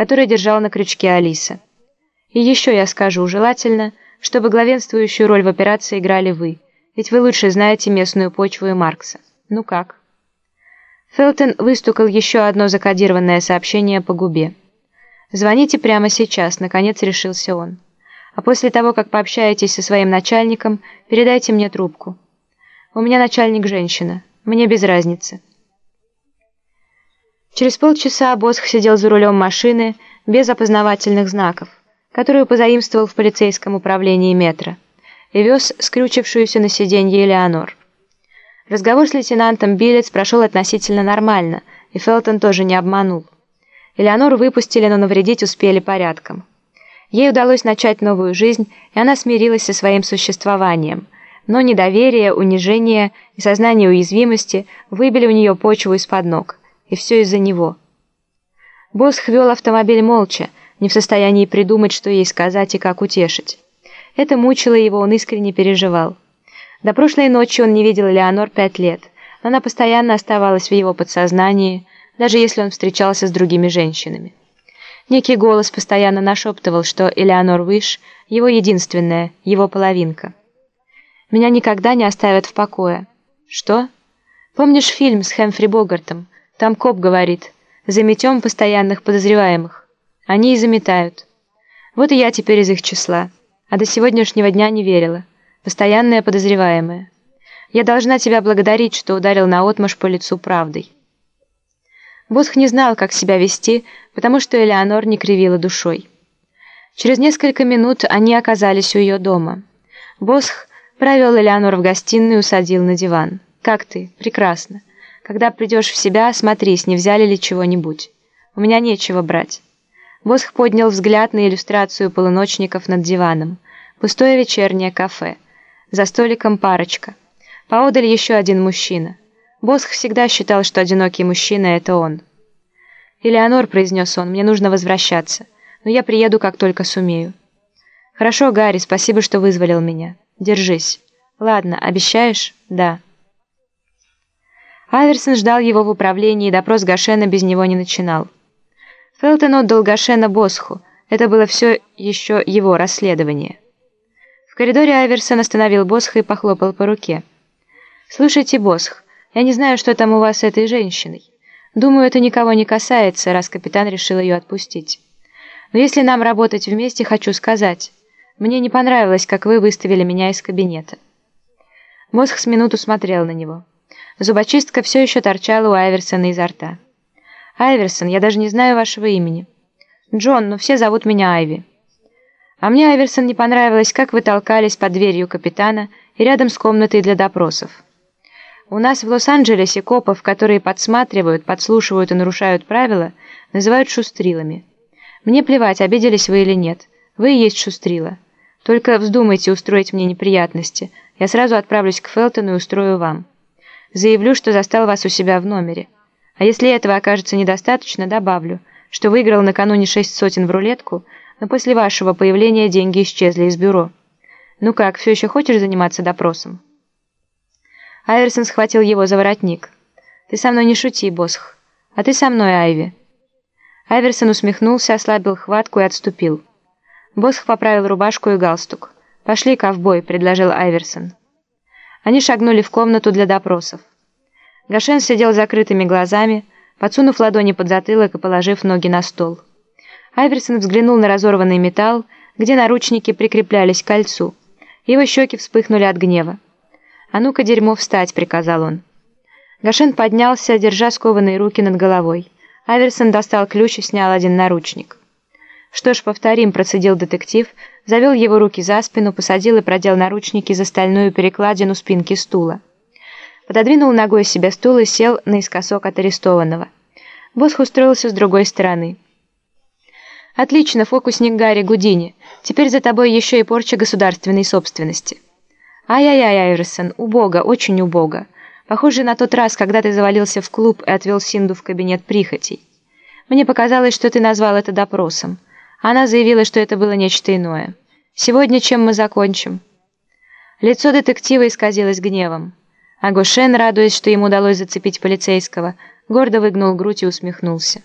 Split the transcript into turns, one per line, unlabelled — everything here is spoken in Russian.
который держал на крючке Алиса. И еще я скажу, желательно, чтобы главенствующую роль в операции играли вы, ведь вы лучше знаете местную почву и Маркса. Ну как? Фелтон выстукал еще одно закодированное сообщение по губе. «Звоните прямо сейчас», — наконец решился он. «А после того, как пообщаетесь со своим начальником, передайте мне трубку. У меня начальник женщина. Мне без разницы». Через полчаса Босх сидел за рулем машины без опознавательных знаков, которую позаимствовал в полицейском управлении метро, и вез скрючившуюся на сиденье Элеонор. Разговор с лейтенантом Билец прошел относительно нормально, и Фелтон тоже не обманул. Элеонору выпустили, но навредить успели порядком. Ей удалось начать новую жизнь, и она смирилась со своим существованием. Но недоверие, унижение и сознание уязвимости выбили у нее почву из-под ног. И все из-за него. Босх вел автомобиль молча, не в состоянии придумать, что ей сказать и как утешить. Это мучило его, он искренне переживал. До прошлой ночи он не видел Леонор пять лет, но она постоянно оставалась в его подсознании, даже если он встречался с другими женщинами. Некий голос постоянно нашептывал, что Элеонор Выш – его единственная, его половинка. «Меня никогда не оставят в покое». «Что?» «Помнишь фильм с Хэмфри Богартом? Там коп говорит, заметем постоянных подозреваемых. Они и заметают. Вот и я теперь из их числа, а до сегодняшнего дня не верила» постоянная подозреваемая. Я должна тебя благодарить, что ударил наотмашь по лицу правдой». Босх не знал, как себя вести, потому что Элеонор не кривила душой. Через несколько минут они оказались у ее дома. Босх провел Элеонор в гостиную и усадил на диван. «Как ты? Прекрасно. Когда придешь в себя, смотрись, не взяли ли чего-нибудь. У меня нечего брать». Босх поднял взгляд на иллюстрацию полуночников над диваном. Пустое вечернее кафе. За столиком парочка. Поодаль еще один мужчина. Босх всегда считал, что одинокий мужчина — это он. «Элеонор», — произнес он, — «мне нужно возвращаться, но я приеду, как только сумею». «Хорошо, Гарри, спасибо, что вызволил меня. Держись». «Ладно, обещаешь?» «Да». Аверсон ждал его в управлении, и допрос Гашена без него не начинал. Фелтон отдал Гашена Босху. Это было все еще его расследование коридоре Айверсон остановил Босха и похлопал по руке. «Слушайте, Босх, я не знаю, что там у вас с этой женщиной. Думаю, это никого не касается, раз капитан решил ее отпустить. Но если нам работать вместе, хочу сказать, мне не понравилось, как вы выставили меня из кабинета». Босх с минуту смотрел на него. Зубочистка все еще торчала у Айверсона изо рта. «Айверсон, я даже не знаю вашего имени». «Джон, но все зовут меня Айви». А мне, Айверсон, не понравилось, как вы толкались под дверью капитана и рядом с комнатой для допросов. У нас в Лос-Анджелесе копов, которые подсматривают, подслушивают и нарушают правила, называют шустрилами. Мне плевать, обиделись вы или нет. Вы и есть шустрила. Только вздумайте устроить мне неприятности. Я сразу отправлюсь к Фелтону и устрою вам. Заявлю, что застал вас у себя в номере. А если этого окажется недостаточно, добавлю, что выиграл накануне шесть сотен в рулетку – но после вашего появления деньги исчезли из бюро. Ну как, все еще хочешь заниматься допросом?» Айверсон схватил его за воротник. «Ты со мной не шути, Босх. А ты со мной, Айви». Айверсон усмехнулся, ослабил хватку и отступил. Босх поправил рубашку и галстук. «Пошли, ковбой», — предложил Айверсон. Они шагнули в комнату для допросов. Гашен сидел закрытыми глазами, подсунув ладони под затылок и положив ноги на стол. Айверсон взглянул на разорванный металл, где наручники прикреплялись к кольцу. Его щеки вспыхнули от гнева. «А ну-ка, дерьмо, встать!» — приказал он. Гашен поднялся, держа скованные руки над головой. Айверсон достал ключ и снял один наручник. «Что ж, повторим», — процедил детектив, завел его руки за спину, посадил и продел наручники за стальную перекладину спинки стула. Пододвинул ногой себе стул и сел наискосок от арестованного. Босх устроился с другой стороны. «Отлично, фокусник Гарри Гудини. Теперь за тобой еще и порча государственной собственности». «Ай-яй-яй, Айверсон, убого, очень убого. Похоже на тот раз, когда ты завалился в клуб и отвел Синду в кабинет прихотей. Мне показалось, что ты назвал это допросом. Она заявила, что это было нечто иное. Сегодня чем мы закончим?» Лицо детектива исказилось гневом. А Гошен, радуясь, что ему удалось зацепить полицейского, гордо выгнул грудь и усмехнулся.